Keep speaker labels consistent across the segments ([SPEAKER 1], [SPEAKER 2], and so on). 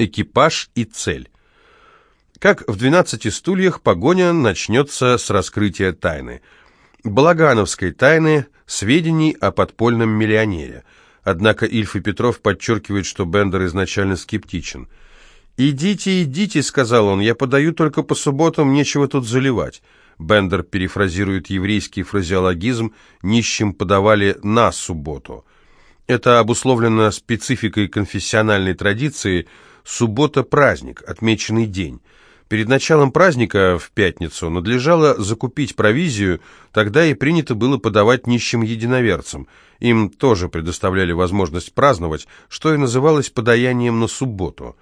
[SPEAKER 1] Экипаж и цель. Как в «Двенадцати стульях» погоня начнется с раскрытия тайны. Балагановской тайны, сведений о подпольном миллионере. Однако Ильф и Петров подчеркивают, что Бендер изначально скептичен. «Идите, идите», — сказал он, — «я подаю только по субботам, нечего тут заливать». Бендер перефразирует еврейский фразеологизм «нищим подавали на субботу». Это обусловлено спецификой конфессиональной традиции «суббота – праздник, отмеченный день». Перед началом праздника в пятницу надлежало закупить провизию, тогда и принято было подавать нищим единоверцам. Им тоже предоставляли возможность праздновать, что и называлось подаянием на субботу.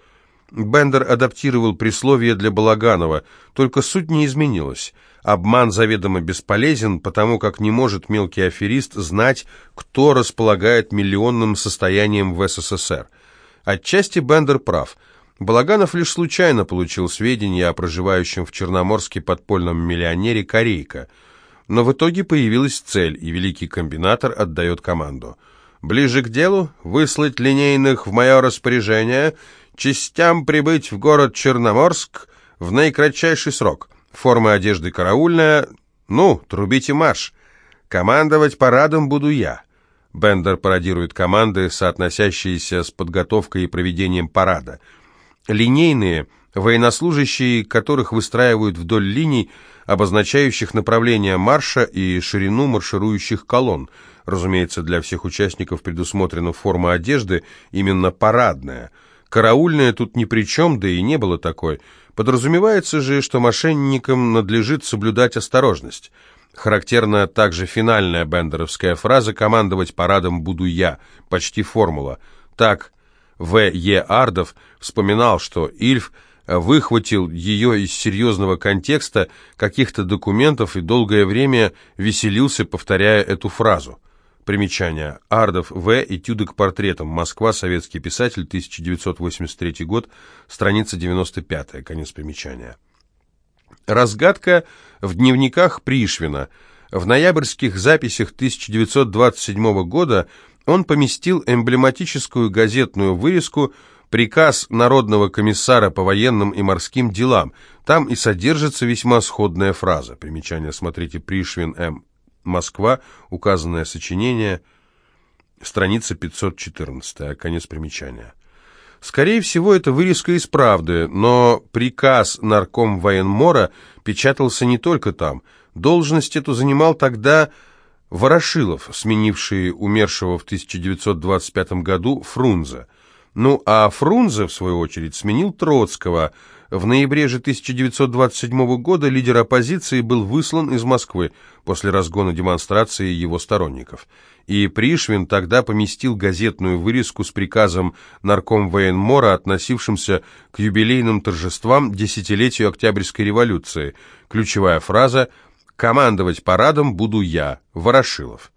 [SPEAKER 1] Бендер адаптировал присловие для Балаганова, только суть не изменилась. Обман заведомо бесполезен, потому как не может мелкий аферист знать, кто располагает миллионным состоянием в СССР. Отчасти Бендер прав – Балаганов лишь случайно получил сведения о проживающем в Черноморске подпольном миллионере Корейка. Но в итоге появилась цель, и великий комбинатор отдает команду. «Ближе к делу выслать линейных в мое распоряжение, частям прибыть в город Черноморск в наикратчайший срок. Форма одежды караульная. Ну, трубите марш. Командовать парадом буду я». Бендер пародирует команды, соотносящиеся с подготовкой и проведением парада – Линейные, военнослужащие которых выстраивают вдоль линий, обозначающих направление марша и ширину марширующих колонн. Разумеется, для всех участников предусмотрена форма одежды, именно парадная. Караульная тут ни при чем, да и не было такой. Подразумевается же, что мошенникам надлежит соблюдать осторожность. Характерна также финальная бендеровская фраза «командовать парадом буду я», почти формула. Так, в. Е. Ардов вспоминал, что Ильф выхватил ее из серьезного контекста каких-то документов и долгое время веселился, повторяя эту фразу. Примечание. Ардов В. Этюды к портретам. Москва. Советский писатель. 1983 год. Страница 95. Конец примечания. Разгадка в дневниках Пришвина. В ноябрьских записях 1927 года он поместил эмблематическую газетную вырезку «Приказ Народного комиссара по военным и морским делам». Там и содержится весьма сходная фраза. Примечание смотрите Пришвин М. Москва, указанное сочинение, страница 514, конец примечания. Скорее всего, это вырезка из «Правды», но приказ нарком военмора печатался не только там. Должность эту занимал тогда Ворошилов, сменивший умершего в 1925 году Фрунзе. Ну а Фрунзе, в свою очередь, сменил Троцкого. В ноябре же 1927 года лидер оппозиции был выслан из Москвы после разгона демонстрации его сторонников. И Пришвин тогда поместил газетную вырезку с приказом нарком военмора, относившимся к юбилейным торжествам десятилетию Октябрьской революции. Ключевая фраза – Командовать парадом буду я, Ворошилов.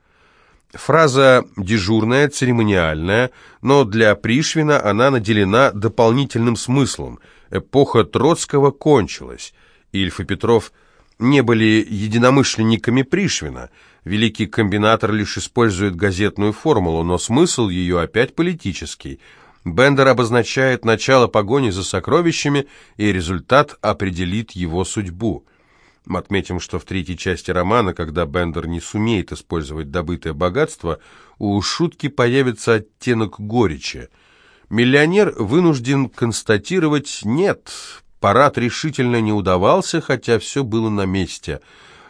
[SPEAKER 1] Фраза дежурная, церемониальная, но для Пришвина она наделена дополнительным смыслом. Эпоха Троцкого кончилась. Ильф и Петров не были единомышленниками Пришвина. Великий комбинатор лишь использует газетную формулу, но смысл ее опять политический. Бендер обозначает начало погони за сокровищами, и результат определит его судьбу. Отметим, что в третьей части романа, когда Бендер не сумеет использовать добытое богатство, у шутки появится оттенок горечи. Миллионер вынужден констатировать «нет». Парад решительно не удавался, хотя все было на месте.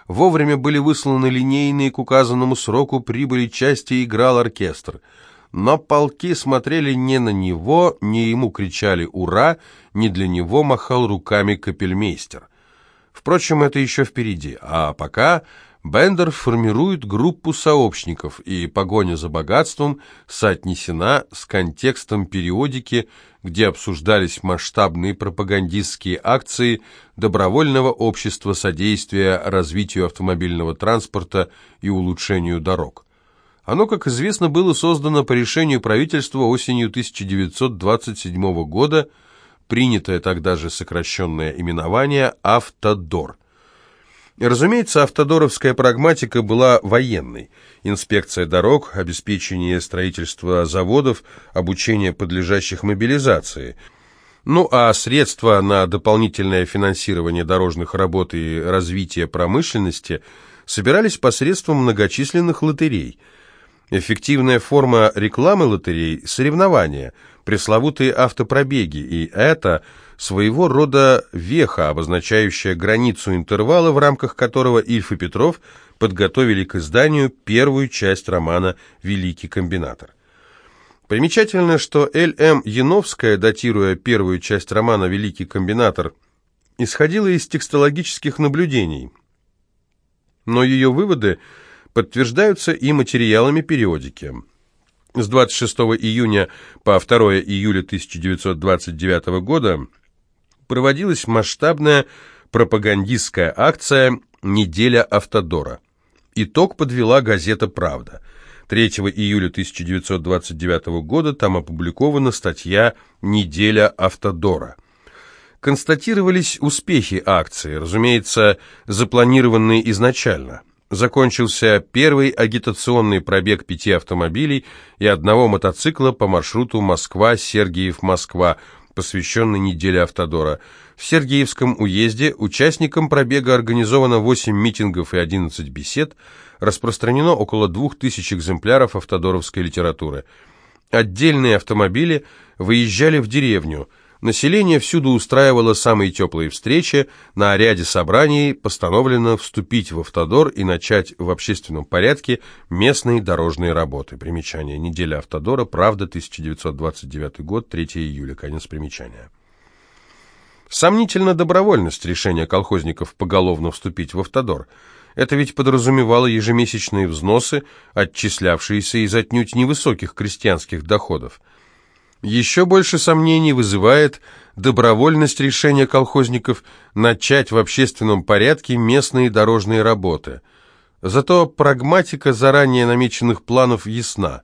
[SPEAKER 1] Вовремя были высланы линейные к указанному сроку прибыли части играл оркестр. Но полки смотрели не на него, не ему кричали «Ура!», не для него махал руками капельмейстер. Впрочем, это еще впереди. А пока Бендер формирует группу сообщников, и погоня за богатством соотнесена с контекстом периодики, где обсуждались масштабные пропагандистские акции добровольного общества содействия развитию автомобильного транспорта и улучшению дорог. Оно, как известно, было создано по решению правительства осенью 1927 года принятое тогда же сокращенное именование «Автодор». Разумеется, автодоровская прагматика была военной. Инспекция дорог, обеспечение строительства заводов, обучение подлежащих мобилизации. Ну а средства на дополнительное финансирование дорожных работ и развитие промышленности собирались посредством многочисленных лотерей. Эффективная форма рекламы лотерей – соревнования, пресловутые автопробеги, и это своего рода веха, обозначающая границу интервала, в рамках которого Ильф и Петров подготовили к изданию первую часть романа «Великий комбинатор». Примечательно, что Л.М. Яновская, датируя первую часть романа «Великий комбинатор», исходила из текстологических наблюдений, но ее выводы подтверждаются и материалами периодики. С 26 июня по 2 июля 1929 года проводилась масштабная пропагандистская акция «Неделя Автодора». Итог подвела газета «Правда». 3 июля 1929 года там опубликована статья «Неделя Автодора». Констатировались успехи акции, разумеется, запланированные изначально. Закончился первый агитационный пробег пяти автомобилей и одного мотоцикла по маршруту Москва-Сергиев-Москва, посвященный неделе Автодора. В Сергиевском уезде участникам пробега организовано 8 митингов и 11 бесед, распространено около 2000 экземпляров автодоровской литературы. Отдельные автомобили выезжали в деревню. Население всюду устраивало самые теплые встречи, на ряде собраний постановлено вступить в автодор и начать в общественном порядке местные дорожные работы. Примечание. Неделя автодора. Правда. 1929 год. 3 июля. Конец примечания. Сомнительна добровольность решения колхозников поголовно вступить в автодор – это ведь подразумевало ежемесячные взносы, отчислявшиеся из отнюдь невысоких крестьянских доходов. Еще больше сомнений вызывает добровольность решения колхозников начать в общественном порядке местные дорожные работы. Зато прагматика заранее намеченных планов ясна.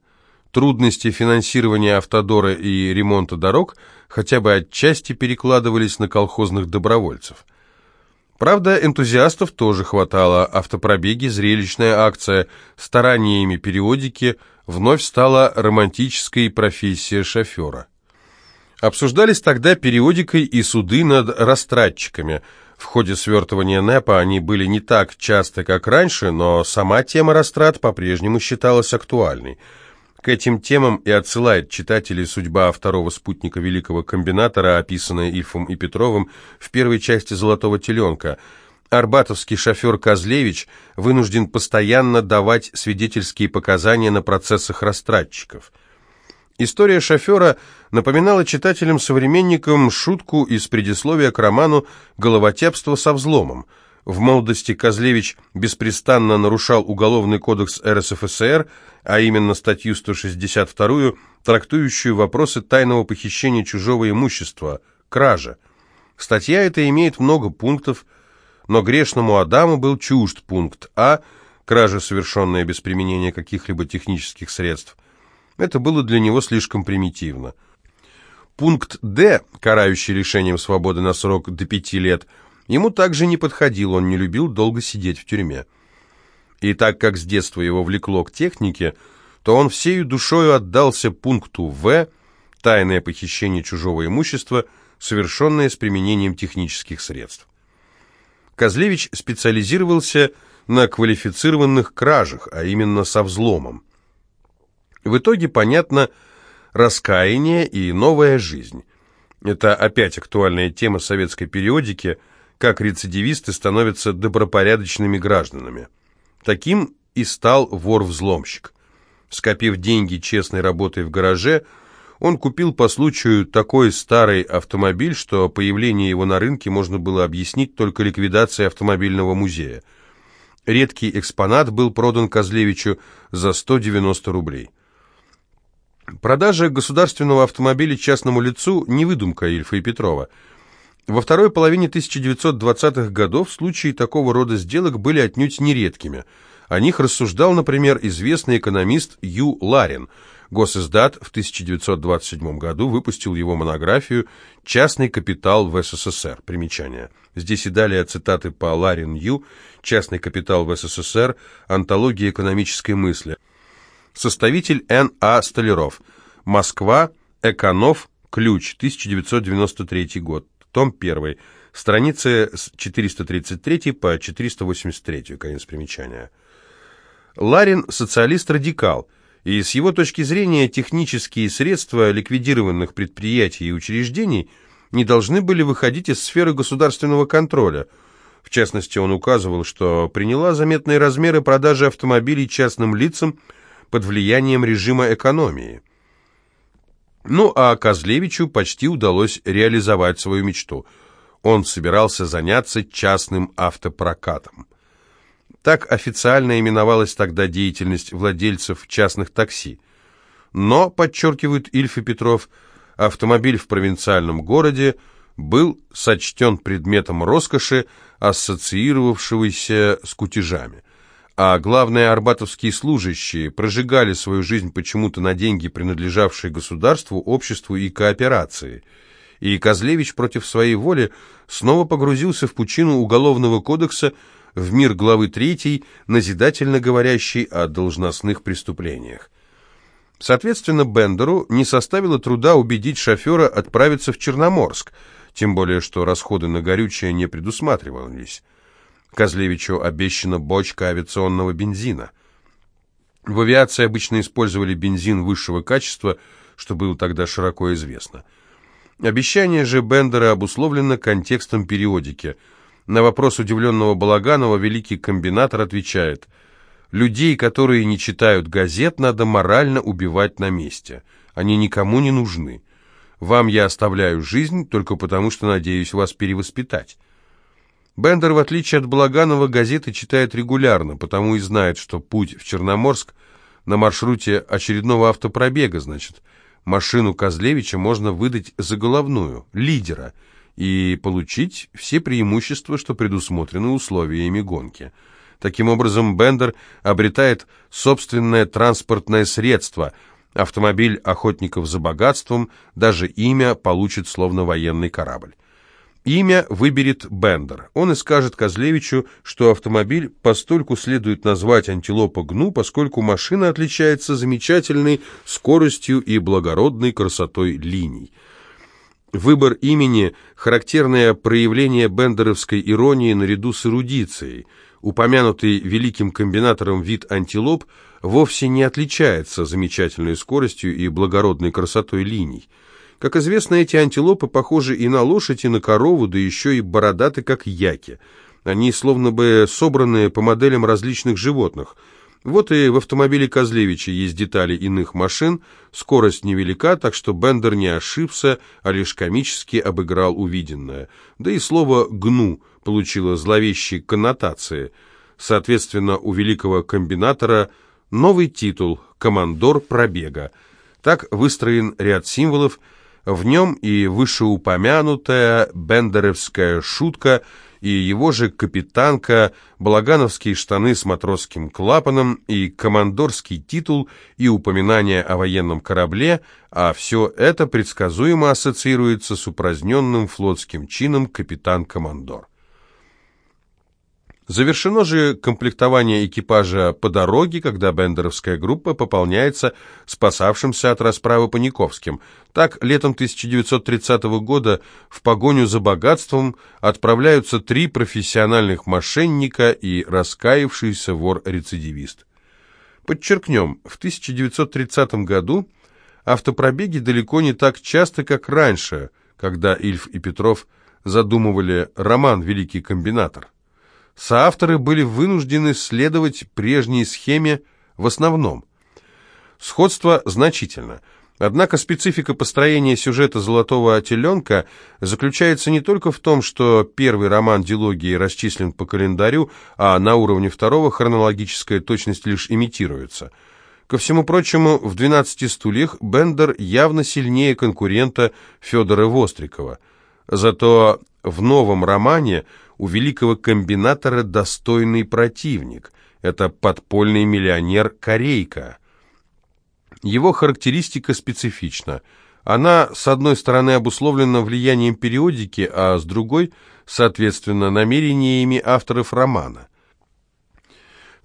[SPEAKER 1] Трудности финансирования автодора и ремонта дорог хотя бы отчасти перекладывались на колхозных добровольцев – Правда, энтузиастов тоже хватало. Автопробеги, зрелищная акция, стараниями периодики вновь стала романтической профессия шофера. Обсуждались тогда периодикой и суды над растратчиками. В ходе свертывания НЭПа они были не так часто, как раньше, но сама тема растрат по-прежнему считалась актуальной – к этим темам и отсылает читателей судьба второго спутника великого комбинатора, описанная Ильфом и Петровым в первой части «Золотого теленка». Арбатовский шофер Козлевич вынужден постоянно давать свидетельские показания на процессах растратчиков. История шофера напоминала читателям-современникам шутку из предисловия к роману «Головотепство со взломом». В молодости Козлевич беспрестанно нарушал Уголовный кодекс РСФСР, а именно статью 162, трактующую вопросы тайного похищения чужого имущества, кража. Статья эта имеет много пунктов, но грешному Адаму был чужд пункт А, кража, совершенная без применения каких-либо технических средств. Это было для него слишком примитивно. Пункт Д, карающий лишением свободы на срок до пяти лет – Ему также не подходил, он не любил долго сидеть в тюрьме. И так как с детства его влекло к технике, то он всею душою отдался пункту В «Тайное похищение чужого имущества, совершенное с применением технических средств». Козлевич специализировался на квалифицированных кражах, а именно со взломом. В итоге понятно раскаяние и новая жизнь. Это опять актуальная тема советской периодики – как рецидивисты становятся добропорядочными гражданами. Таким и стал вор-взломщик. Скопив деньги честной работой в гараже, он купил по случаю такой старый автомобиль, что появление его на рынке можно было объяснить только ликвидацией автомобильного музея. Редкий экспонат был продан Козлевичу за 190 рублей. Продажа государственного автомобиля частному лицу – не выдумка Ильфа и Петрова – во второй половине 1920-х годов случаи такого рода сделок были отнюдь нередкими. О них рассуждал, например, известный экономист Ю. Ларин. Госиздат в 1927 году выпустил его монографию «Частный капитал в СССР». Примечание. Здесь и далее цитаты по Ларин Ю. «Частный капитал в СССР. Антология экономической мысли». Составитель Н. А. Столяров. Москва. Эконов. Ключ, 1993 год, том 1, страницы с 433 по 483, конец примечания. Ларин – социалист-радикал, и с его точки зрения технические средства ликвидированных предприятий и учреждений не должны были выходить из сферы государственного контроля. В частности, он указывал, что приняла заметные размеры продажи автомобилей частным лицам под влиянием режима экономии. Ну а Козлевичу почти удалось реализовать свою мечту. Он собирался заняться частным автопрокатом. Так официально именовалась тогда деятельность владельцев частных такси. Но, подчеркивают Ильф и Петров, автомобиль в провинциальном городе был сочтен предметом роскоши, ассоциировавшегося с кутежами а главные арбатовские служащие прожигали свою жизнь почему-то на деньги, принадлежавшие государству, обществу и кооперации. И Козлевич против своей воли снова погрузился в пучину Уголовного кодекса в мир главы 3, назидательно говорящей о должностных преступлениях. Соответственно, Бендеру не составило труда убедить шофера отправиться в Черноморск, тем более что расходы на горючее не предусматривались. Козлевичу обещана бочка авиационного бензина. В авиации обычно использовали бензин высшего качества, что было тогда широко известно. Обещание же Бендера обусловлено контекстом периодики. На вопрос удивленного Балаганова великий комбинатор отвечает «Людей, которые не читают газет, надо морально убивать на месте. Они никому не нужны. Вам я оставляю жизнь только потому, что надеюсь вас перевоспитать». Бендер, в отличие от Балаганова, газеты читает регулярно, потому и знает, что путь в Черноморск на маршруте очередного автопробега, значит, машину Козлевича можно выдать за головную, лидера, и получить все преимущества, что предусмотрены условиями гонки. Таким образом, Бендер обретает собственное транспортное средство, автомобиль охотников за богатством, даже имя получит словно военный корабль. Имя выберет Бендер. Он и скажет Козлевичу, что автомобиль постольку следует назвать антилопа гну, поскольку машина отличается замечательной скоростью и благородной красотой линий. Выбор имени – характерное проявление бендеровской иронии наряду с эрудицией. Упомянутый великим комбинатором вид антилоп вовсе не отличается замечательной скоростью и благородной красотой линий. Как известно, эти антилопы похожи и на лошадь, и на корову, да еще и бородаты, как яки. Они словно бы собраны по моделям различных животных. Вот и в автомобиле Козлевича есть детали иных машин, скорость невелика, так что Бендер не ошибся, а лишь комически обыграл увиденное. Да и слово «гну» получило зловещие коннотации. Соответственно, у великого комбинатора новый титул «Командор пробега». Так выстроен ряд символов – в нем и вышеупомянутая бендеровская шутка, и его же капитанка, балагановские штаны с матросским клапаном, и командорский титул, и упоминание о военном корабле, а все это предсказуемо ассоциируется с упраздненным флотским чином капитан-командор. Завершено же комплектование экипажа по дороге, когда бендеровская группа пополняется спасавшимся от расправы Паниковским. Так, летом 1930 года в погоню за богатством отправляются три профессиональных мошенника и раскаявшийся вор-рецидивист. Подчеркнем, в 1930 году автопробеги далеко не так часто, как раньше, когда Ильф и Петров задумывали роман «Великий комбинатор». Соавторы были вынуждены следовать прежней схеме в основном. Сходство значительно. Однако специфика построения сюжета «Золотого теленка» заключается не только в том, что первый роман дилогии расчислен по календарю, а на уровне второго хронологическая точность лишь имитируется. Ко всему прочему, в «12 стульях» Бендер явно сильнее конкурента Федора Вострикова. Зато в новом романе – у великого комбинатора достойный противник. Это подпольный миллионер Корейка. Его характеристика специфична. Она, с одной стороны, обусловлена влиянием периодики, а с другой, соответственно, намерениями авторов романа.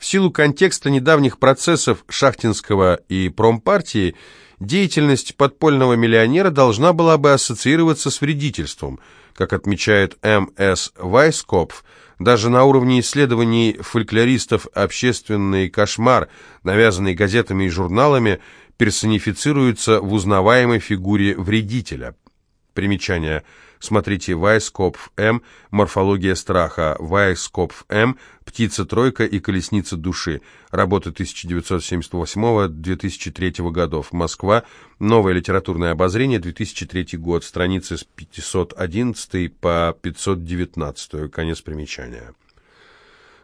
[SPEAKER 1] В силу контекста недавних процессов Шахтинского и промпартии деятельность подпольного миллионера должна была бы ассоциироваться с вредительством, как отмечает М.С. Вайскопф, даже на уровне исследований фольклористов общественный кошмар, навязанный газетами и журналами, персонифицируется в узнаваемой фигуре вредителя. Примечание – Смотрите Вайскопф М. Морфология страха. Вайскопф М. Птица-тройка и колесница души. Работа 1978-2003 годов. Москва. Новое литературное обозрение. 2003 год. Страницы с 511 по 519. Конец примечания.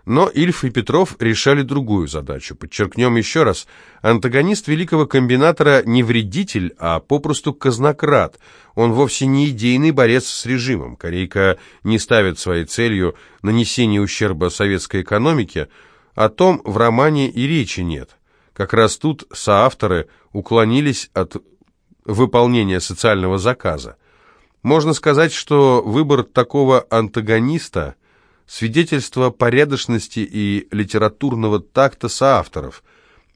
[SPEAKER 1] Но Ильф и Петров решали другую задачу. Подчеркнем еще раз, антагонист великого комбинатора не вредитель, а попросту казнократ. Он вовсе не идейный борец с режимом. Корейка не ставит своей целью нанесение ущерба советской экономике. О том в романе и речи нет. Как раз тут соавторы уклонились от выполнения социального заказа. Можно сказать, что выбор такого антагониста – свидетельство порядочности и литературного такта соавторов.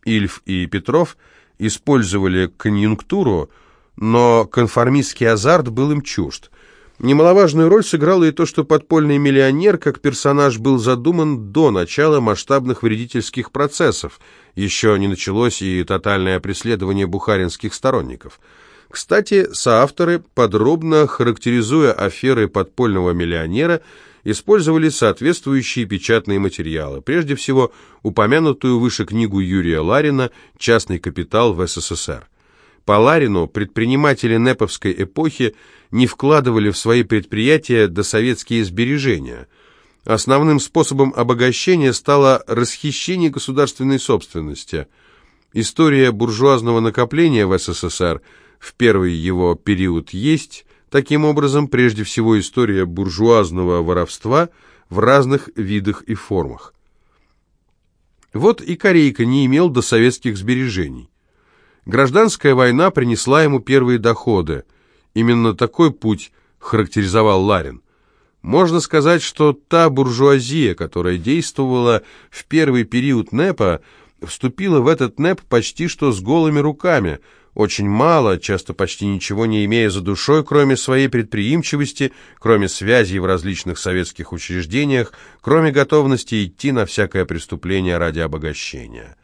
[SPEAKER 1] Ильф и Петров использовали конъюнктуру, но конформистский азарт был им чужд. Немаловажную роль сыграло и то, что подпольный миллионер как персонаж был задуман до начала масштабных вредительских процессов. Еще не началось и тотальное преследование бухаринских сторонников. Кстати, соавторы, подробно характеризуя аферы подпольного миллионера, использовали соответствующие печатные материалы, прежде всего упомянутую выше книгу Юрия Ларина «Частный капитал в СССР». По Ларину предприниматели Неповской эпохи не вкладывали в свои предприятия досоветские сбережения. Основным способом обогащения стало расхищение государственной собственности. История буржуазного накопления в СССР в первый его период есть, Таким образом, прежде всего история буржуазного воровства в разных видах и формах. Вот и Корейка не имел до советских сбережений. Гражданская война принесла ему первые доходы. Именно такой путь характеризовал Ларин. Можно сказать, что та буржуазия, которая действовала в первый период НЭПа, вступила в этот НЭП почти что с голыми руками – очень мало, часто почти ничего не имея за душой, кроме своей предприимчивости, кроме связей в различных советских учреждениях, кроме готовности идти на всякое преступление ради обогащения.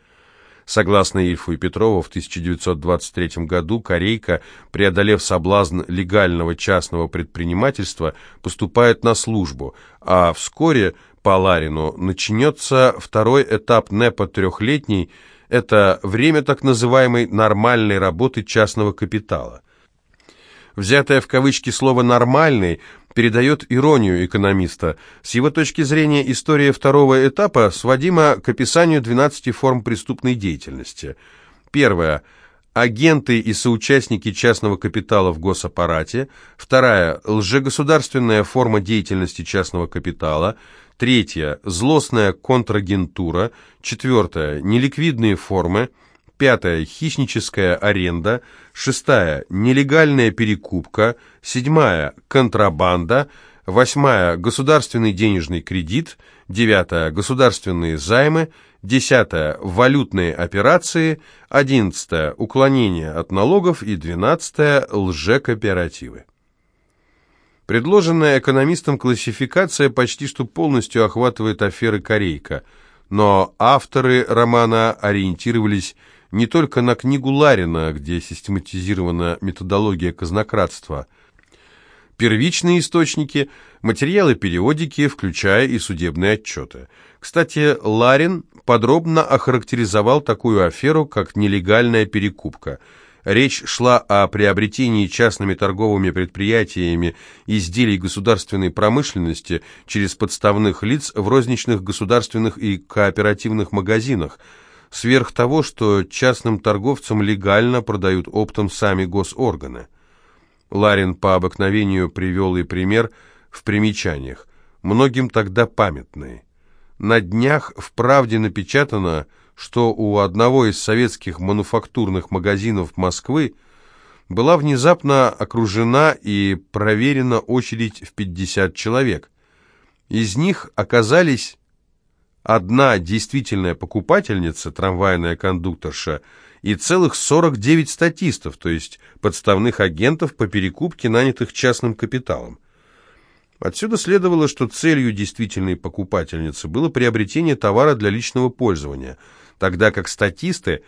[SPEAKER 1] Согласно Ильфу и Петрову, в 1923 году Корейка, преодолев соблазн легального частного предпринимательства, поступает на службу, а вскоре по Ларину начнется второй этап НЭПа трехлетний – это время так называемой «нормальной работы частного капитала». Взятое в кавычки слово «нормальный» передает иронию экономиста. С его точки зрения история второго этапа сводима к описанию 12 форм преступной деятельности. Первое агенты и соучастники частного капитала в госаппарате. Вторая – лжегосударственная форма деятельности частного капитала. Третья – злостная контрагентура. Четвертая – неликвидные формы. Пятая – хищническая аренда. Шестая – нелегальная перекупка. Седьмая – контрабанда. Восьмая – государственный денежный кредит. Девятая – государственные займы. Десятая – валютные операции. Одиннадцатая – уклонение от налогов. И двенадцатая – лжекооперативы. Предложенная экономистом классификация почти что полностью охватывает аферы «Корейка», но авторы романа ориентировались не только на книгу Ларина, где систематизирована методология казнократства. Первичные источники, материалы периодики, включая и судебные отчеты. Кстати, Ларин подробно охарактеризовал такую аферу, как нелегальная перекупка – Речь шла о приобретении частными торговыми предприятиями изделий государственной промышленности через подставных лиц в розничных государственных и кооперативных магазинах, сверх того, что частным торговцам легально продают оптом сами госорганы. Ларин по обыкновению привел и пример в примечаниях, многим тогда памятный. На днях в «Правде» напечатано – что у одного из советских мануфактурных магазинов Москвы была внезапно окружена и проверена очередь в 50 человек. Из них оказались одна действительная покупательница, трамвайная кондукторша, и целых 49 статистов, то есть подставных агентов по перекупке, нанятых частным капиталом. Отсюда следовало, что целью действительной покупательницы было приобретение товара для личного пользования, тогда как статисты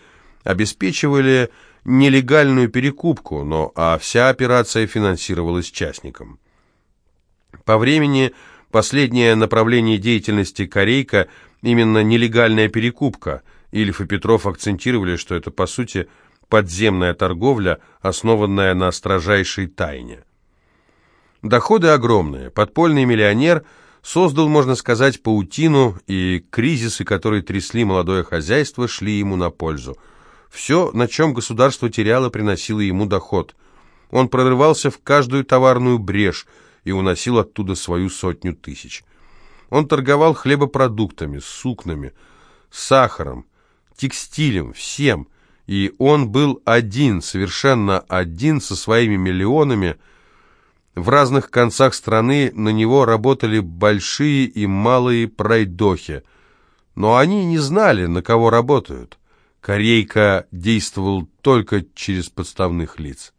[SPEAKER 1] обеспечивали нелегальную перекупку, но а вся операция финансировалась частником. По времени последнее направление деятельности Корейка именно нелегальная перекупка. Ильф и Петров акцентировали, что это по сути подземная торговля, основанная на строжайшей тайне. Доходы огромные. Подпольный миллионер создал, можно сказать, паутину, и кризисы, которые трясли молодое хозяйство, шли ему на пользу. Все, на чем государство теряло, приносило ему доход. Он прорывался в каждую товарную брешь и уносил оттуда свою сотню тысяч. Он торговал хлебопродуктами, сукнами, сахаром, текстилем, всем, и он был один, совершенно один со своими миллионами, в разных концах страны на него работали большие и малые пройдохи, но они не знали, на кого работают. Корейка действовал только через подставных лиц.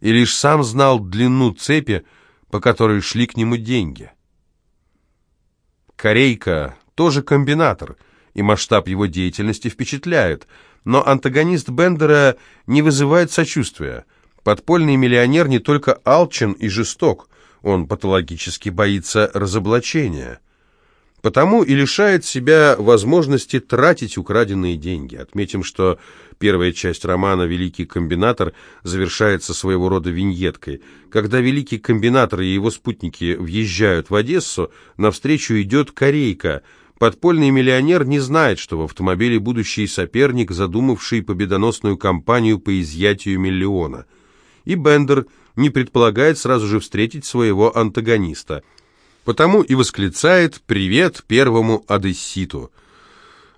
[SPEAKER 1] И лишь сам знал длину цепи, по которой шли к нему деньги. Корейка тоже комбинатор, и масштаб его деятельности впечатляет, но антагонист Бендера не вызывает сочувствия. Подпольный миллионер не только алчен и жесток, он патологически боится разоблачения. Потому и лишает себя возможности тратить украденные деньги. Отметим, что первая часть романа «Великий комбинатор» завершается своего рода виньеткой. Когда великий комбинатор и его спутники въезжают в Одессу, навстречу идет корейка – Подпольный миллионер не знает, что в автомобиле будущий соперник, задумавший победоносную кампанию по изъятию миллиона – и Бендер не предполагает сразу же встретить своего антагониста. Потому и восклицает «Привет первому Одесситу».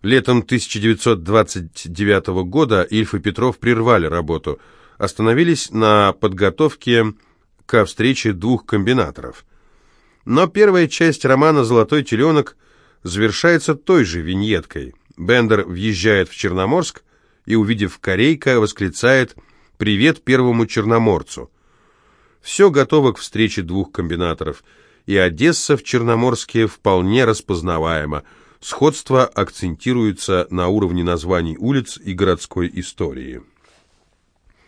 [SPEAKER 1] Летом 1929 года Ильф и Петров прервали работу, остановились на подготовке ко встрече двух комбинаторов. Но первая часть романа «Золотой теленок» завершается той же виньеткой. Бендер въезжает в Черноморск и, увидев Корейка, восклицает «Привет Привет первому черноморцу. Все готово к встрече двух комбинаторов, и Одесса в Черноморске вполне распознаваема. Сходство акцентируется на уровне названий улиц и городской истории.